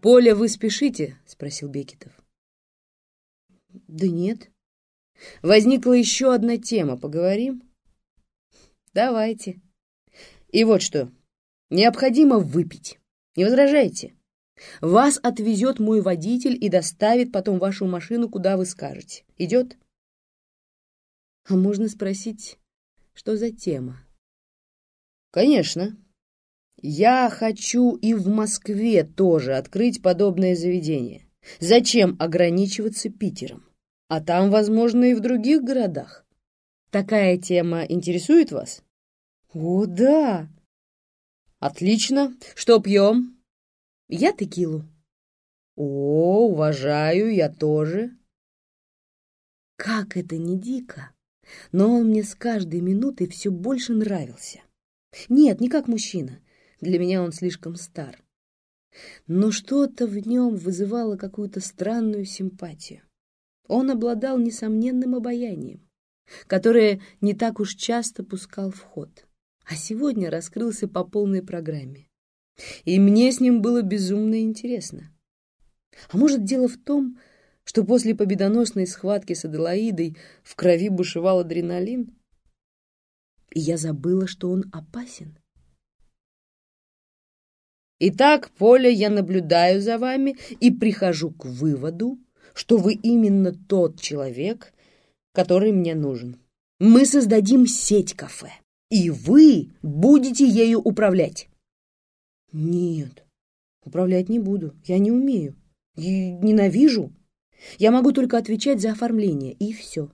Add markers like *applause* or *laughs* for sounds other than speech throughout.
«Поля, вы спешите?» — спросил Бекетов. «Да нет». «Возникла еще одна тема. Поговорим?» «Давайте. И вот что. Необходимо выпить. Не возражаете? Вас отвезет мой водитель и доставит потом вашу машину, куда вы скажете. Идет?» «А можно спросить, что за тема?» «Конечно. Я хочу и в Москве тоже открыть подобное заведение. Зачем ограничиваться Питером? А там, возможно, и в других городах. Такая тема интересует вас? О, да. Отлично. Что пьем? Я текилу. О, уважаю, я тоже. Как это не дико, но он мне с каждой минутой все больше нравился. Нет, не как мужчина, для меня он слишком стар. Но что-то в нем вызывало какую-то странную симпатию. Он обладал несомненным обаянием, которое не так уж часто пускал в ход, а сегодня раскрылся по полной программе. И мне с ним было безумно интересно. А может, дело в том, что после победоносной схватки с Аделаидой в крови бушевал адреналин? И я забыла, что он опасен. Итак, Поля, я наблюдаю за вами и прихожу к выводу, что вы именно тот человек, который мне нужен. Мы создадим сеть кафе, и вы будете ею управлять. Нет, управлять не буду, я не умею. И ненавижу. Я могу только отвечать за оформление, и все.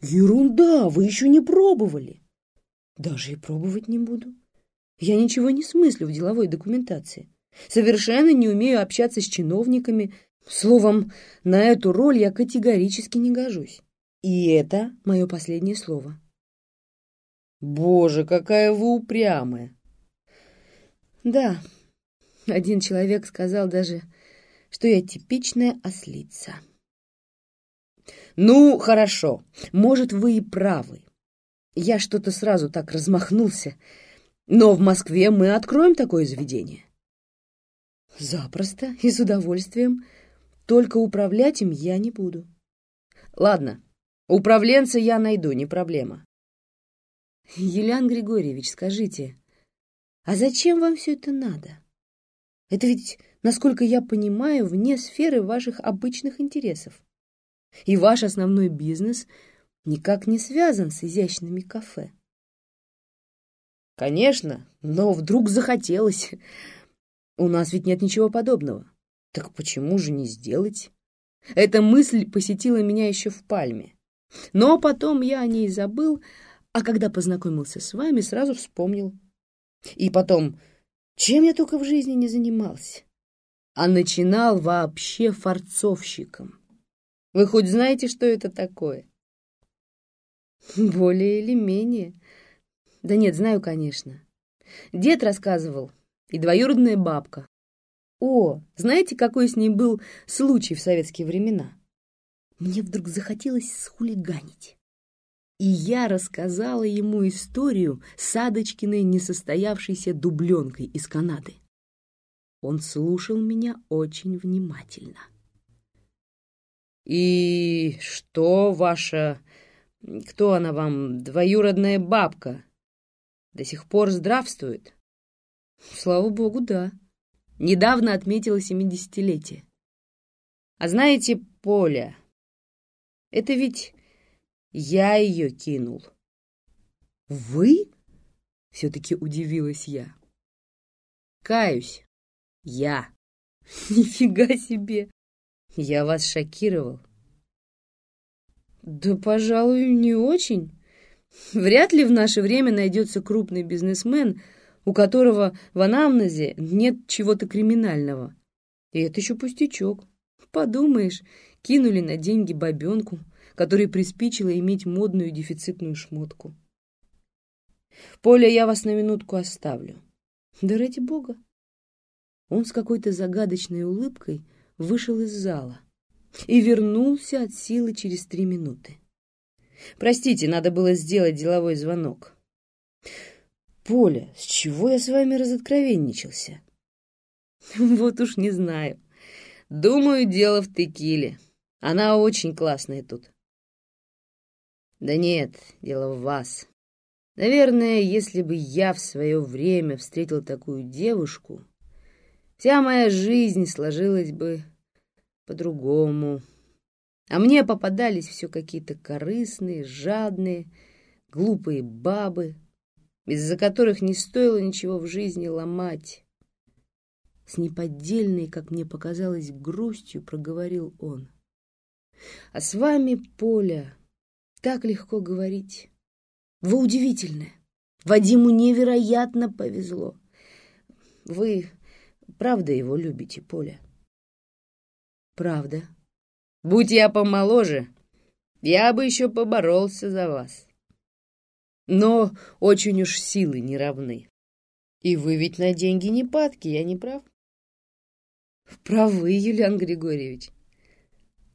Ерунда, вы еще не пробовали. Даже и пробовать не буду. Я ничего не смыслю в деловой документации. Совершенно не умею общаться с чиновниками. Словом, на эту роль я категорически не гожусь. И это мое последнее слово. Боже, какая вы упрямая. Да, один человек сказал даже, что я типичная ослица. Ну, хорошо, может, вы и правы. Я что-то сразу так размахнулся, но в Москве мы откроем такое заведение. Запросто и с удовольствием. Только управлять им я не буду. Ладно, управленца я найду, не проблема. Юлиан Григорьевич, скажите, а зачем вам все это надо? Это ведь, насколько я понимаю, вне сферы ваших обычных интересов. И ваш основной бизнес никак не связан с изящными кафе. Конечно, но вдруг захотелось. У нас ведь нет ничего подобного. Так почему же не сделать? Эта мысль посетила меня еще в Пальме. Но потом я о ней забыл, а когда познакомился с вами, сразу вспомнил. И потом, чем я только в жизни не занимался? А начинал вообще форцовщиком. Вы хоть знаете, что это такое? Более или менее. Да нет, знаю, конечно. Дед рассказывал, и двоюродная бабка. О, знаете, какой с ней был случай в советские времена? Мне вдруг захотелось схулиганить. И я рассказала ему историю с Адочкиной несостоявшейся дубленкой из Канады. Он слушал меня очень внимательно. «И что ваша... Кто она вам, двоюродная бабка?» До сих пор здравствует? Слава богу, да. Недавно отметила семидесятилетие. А знаете, Поля, это ведь я ее кинул. Вы? Все-таки удивилась я. Каюсь. Я. *laughs* Нифига себе. Я вас шокировал. Да, пожалуй, не очень. Вряд ли в наше время найдется крупный бизнесмен, у которого в анамнезе нет чего-то криминального. И это еще пустячок. Подумаешь, кинули на деньги бабенку, которой приспичило иметь модную дефицитную шмотку. «Поля, я вас на минутку оставлю». «Да ради бога». Он с какой-то загадочной улыбкой вышел из зала и вернулся от силы через три минуты. Простите, надо было сделать деловой звонок. Поля, с чего я с вами разоткровенничался? *laughs* Вот уж не знаю. Думаю, дело в текиле. Она очень классная тут. Да нет, дело в вас. Наверное, если бы я в свое время встретил такую девушку, вся моя жизнь сложилась бы по-другому. А мне попадались все какие-то корыстные, жадные, глупые бабы, из-за которых не стоило ничего в жизни ломать. С неподдельной, как мне показалось, грустью проговорил он. А с вами, Поля, так легко говорить. Вы удивительная. Вадиму невероятно повезло. Вы правда его любите, Поля? Правда. Будь я помоложе, я бы еще поборолся за вас. Но очень уж силы не равны. И вы ведь на деньги не падки, я не прав? Правы, Юлиан Григорьевич.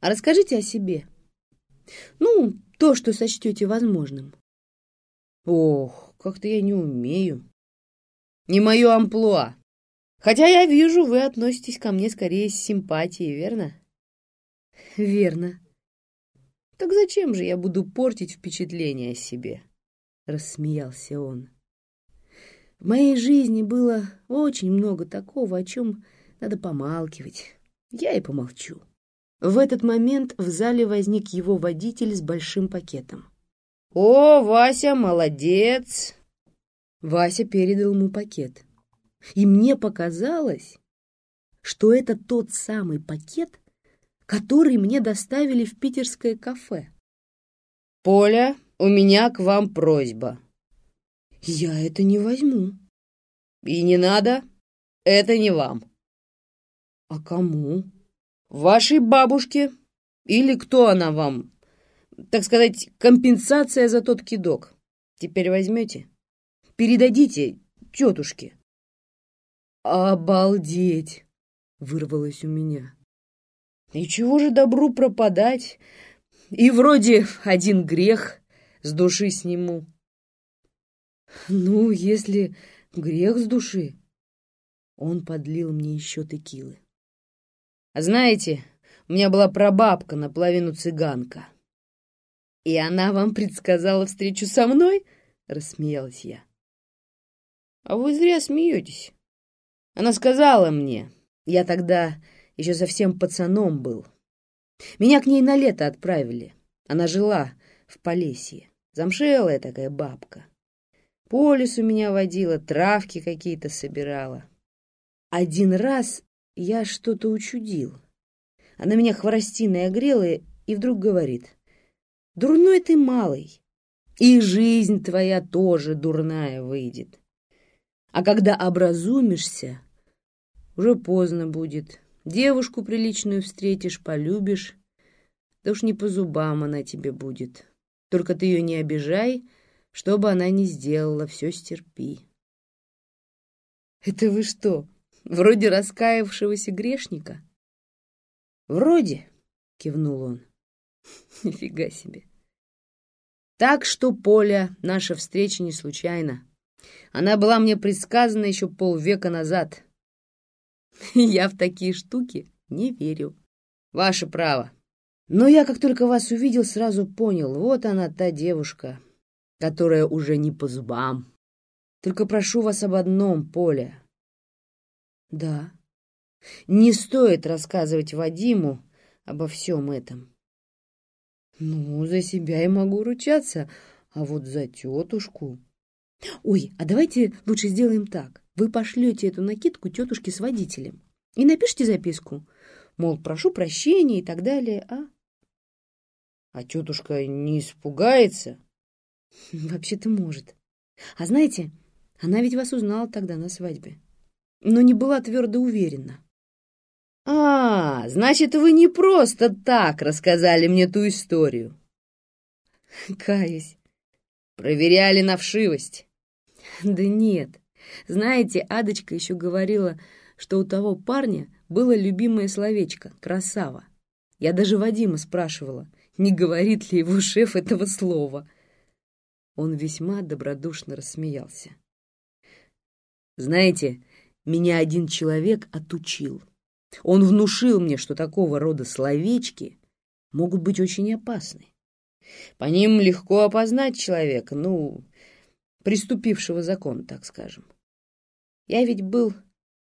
А расскажите о себе. Ну, то, что сочтете возможным. Ох, как-то я не умею. Не мое амплуа. Хотя я вижу, вы относитесь ко мне скорее с симпатией, верно? Верно. Так зачем же я буду портить впечатление о себе? Рассмеялся он. В моей жизни было очень много такого, о чем надо помалкивать. Я и помолчу. В этот момент в зале возник его водитель с большим пакетом. «О, Вася, молодец!» Вася передал ему пакет. И мне показалось, что это тот самый пакет, который мне доставили в питерское кафе. «Поля, у меня к вам просьба». «Я это не возьму». «И не надо, это не вам». «А кому?» «Вашей бабушке. Или кто она вам? Так сказать, компенсация за тот кидок. Теперь возьмете? Передадите тетушке». «Обалдеть!» — вырвалось у меня. «И чего же добру пропадать? И вроде один грех с души сниму». «Ну, если грех с души...» Он подлил мне еще текилы. А знаете, у меня была прабабка, наполовину цыганка. И она вам предсказала встречу со мной? Рассмеялась я. А вы зря смеетесь. Она сказала мне, я тогда еще совсем пацаном был. Меня к ней на лето отправили. Она жила в Полесье. Замшелая такая бабка. По лесу меня водила, травки какие-то собирала. Один раз я что-то учудил. Она меня хворостиной огрела и вдруг говорит, «Дурной ты малый, и жизнь твоя тоже дурная выйдет. А когда образумишься, уже поздно будет. Девушку приличную встретишь, полюбишь, да уж не по зубам она тебе будет. Только ты ее не обижай, чтобы она не сделала, все стерпи». «Это вы что?» Вроде раскаявшегося грешника. Вроде, кивнул он. *laughs* Нифига себе. Так что, Поля, наша встреча не случайна. Она была мне предсказана еще полвека назад. *laughs* Я в такие штуки не верю. Ваше право. Но я, как только вас увидел, сразу понял, вот она, та девушка, которая уже не по зубам. Только прошу вас об одном, Поля. Да. Не стоит рассказывать Вадиму обо всем этом. Ну, за себя я могу ручаться, а вот за тетушку... Ой, а давайте лучше сделаем так. Вы пошлете эту накидку тетушке с водителем и напишите записку, мол, прошу прощения и так далее, а? А тетушка не испугается? *laughs* Вообще-то может. А знаете, она ведь вас узнала тогда на свадьбе но не была твердо уверена. «А, значит, вы не просто так рассказали мне ту историю?» *laughs* «Каюсь». «Проверяли на вшивость?» «Да нет. Знаете, Адочка еще говорила, что у того парня было любимое словечко — «красава». Я даже Вадима спрашивала, не говорит ли его шеф этого слова. Он весьма добродушно рассмеялся. «Знаете, меня один человек отучил. Он внушил мне, что такого рода словечки могут быть очень опасны. По ним легко опознать человека, ну, приступившего закон, так скажем. Я ведь был,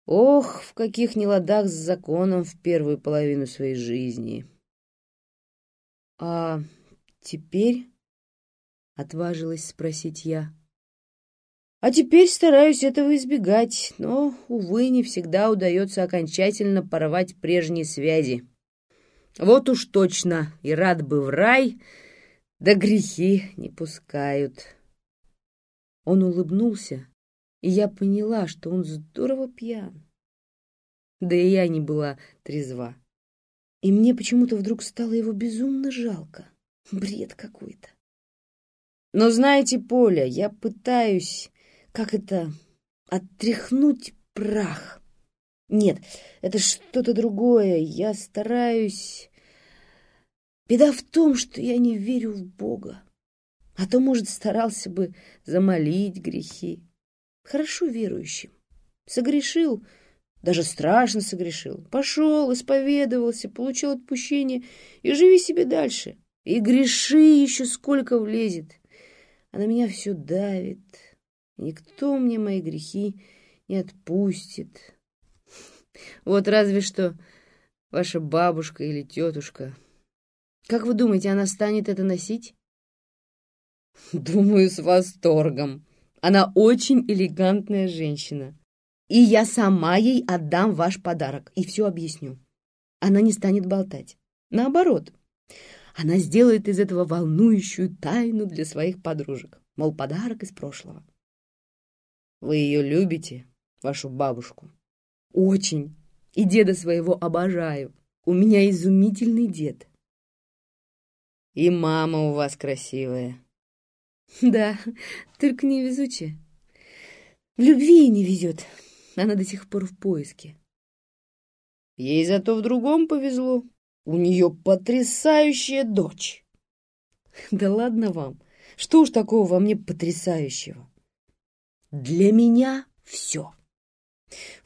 ох, в каких неладах с законом в первую половину своей жизни. А теперь, — отважилась спросить я, — а теперь стараюсь этого избегать, но, увы, не всегда удается окончательно порвать прежние связи. Вот уж точно, и рад бы в рай, да грехи не пускают. Он улыбнулся, и я поняла, что он здорово пьян. Да и я не была трезва. И мне почему-то вдруг стало его безумно жалко. Бред какой-то. Но знаете, Поля, я пытаюсь, как это, оттряхнуть прах. Нет, это что-то другое. Я стараюсь... Беда в том, что я не верю в Бога. А то, может, старался бы замолить грехи. Хорошо верующим. Согрешил, даже страшно согрешил. Пошел, исповедовался, получил отпущение и живи себе дальше. И греши еще сколько влезет. А на меня все давит. Никто мне мои грехи не отпустит. Вот разве что ваша бабушка или тетушка. Как вы думаете, она станет это носить? Думаю, с восторгом. Она очень элегантная женщина. И я сама ей отдам ваш подарок и все объясню. Она не станет болтать. Наоборот, она сделает из этого волнующую тайну для своих подружек. Мол, подарок из прошлого. Вы ее любите, вашу бабушку? Очень. И деда своего обожаю. У меня изумительный дед. И мама у вас красивая. *laughs* Да, только невезучая. В любви не везет. Она до сих пор в поиске. Ей зато в другом повезло. У нее потрясающая дочь. *laughs* Да ладно вам. Что уж такого во мне потрясающего? Для меня все.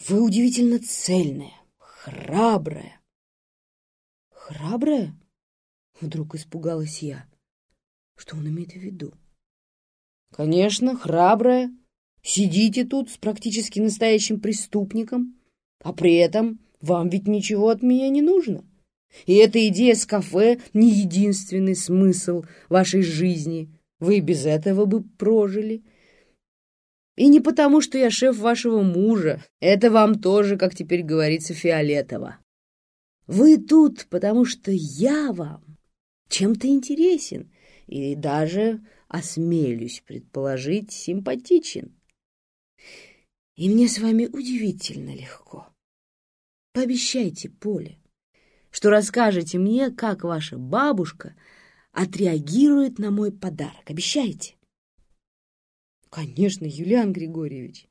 Вы удивительно цельная, храбрая. Храбрая? Вдруг испугалась я. Что он имеет в виду? Конечно, храбрая. Сидите тут с практически настоящим преступником, а при этом вам ведь ничего от меня не нужно. И эта идея с кафе не единственный смысл вашей жизни. Вы без этого бы прожили. И не потому, что я шеф вашего мужа. Это вам тоже, как теперь говорится, фиолетово. Вы тут, потому что я вам чем-то интересен и даже осмелюсь предположить, симпатичен. И мне с вами удивительно легко. Пообещайте, Поле, что расскажете мне, как ваша бабушка отреагирует на мой подарок. Обещаете? Конечно, Юлиан Григорьевич.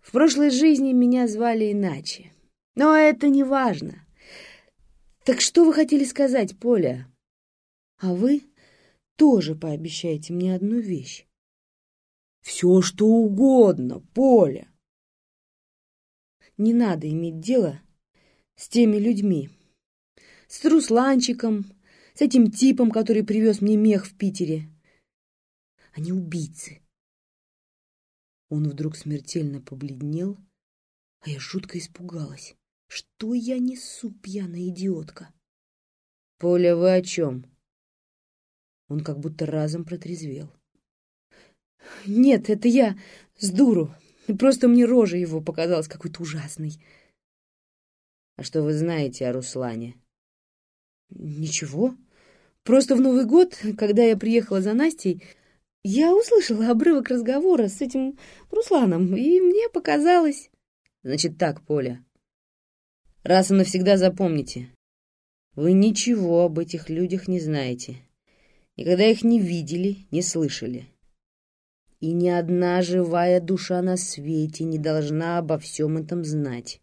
В прошлой жизни меня звали иначе, но это не важно. Так что вы хотели сказать, Поля? А вы тоже пообещайте мне одну вещь. Все, что угодно, Поля. Не надо иметь дело с теми людьми. С Русланчиком, с этим типом, который привез мне мех в Питере. Они убийцы. Он вдруг смертельно побледнел, а я жутко испугалась. Что я несу, пьяная идиотка? Поля, вы о чем? Он как будто разом протрезвел. «Нет, это я с дуру. Просто мне рожа его показалась какой-то ужасной». «А что вы знаете о Руслане?» «Ничего. Просто в Новый год, когда я приехала за Настей, я услышала обрывок разговора с этим Русланом, и мне показалось...» «Значит так, Поля. Раз и навсегда запомните, вы ничего об этих людях не знаете никогда их не видели, не слышали. И ни одна живая душа на свете не должна обо всем этом знать.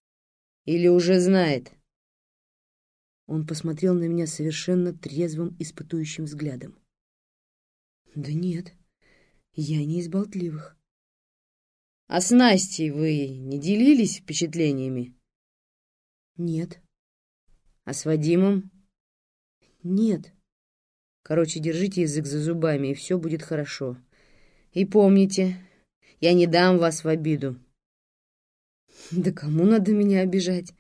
Или уже знает. Он посмотрел на меня совершенно трезвым, испытующим взглядом. Да нет, я не из болтливых. А с Настей вы не делились впечатлениями? Нет. А с Вадимом? Нет. Короче, держите язык за зубами, и все будет хорошо. И помните, я не дам вас в обиду. Да кому надо меня обижать?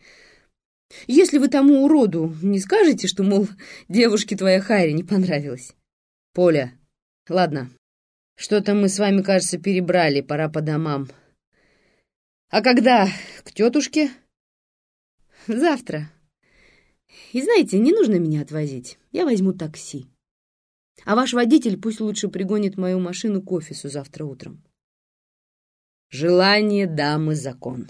Если вы тому уроду не скажете, что, мол, девушке твоя Хайри не понравилась. Поля, ладно, что-то мы с вами, кажется, перебрали, пора по домам. А когда к тетушке? Завтра. И знаете, не нужно меня отвозить. Я возьму такси. А ваш водитель пусть лучше пригонит мою машину к офису завтра утром. Желание дамы закон.